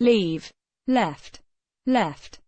leave, left, left.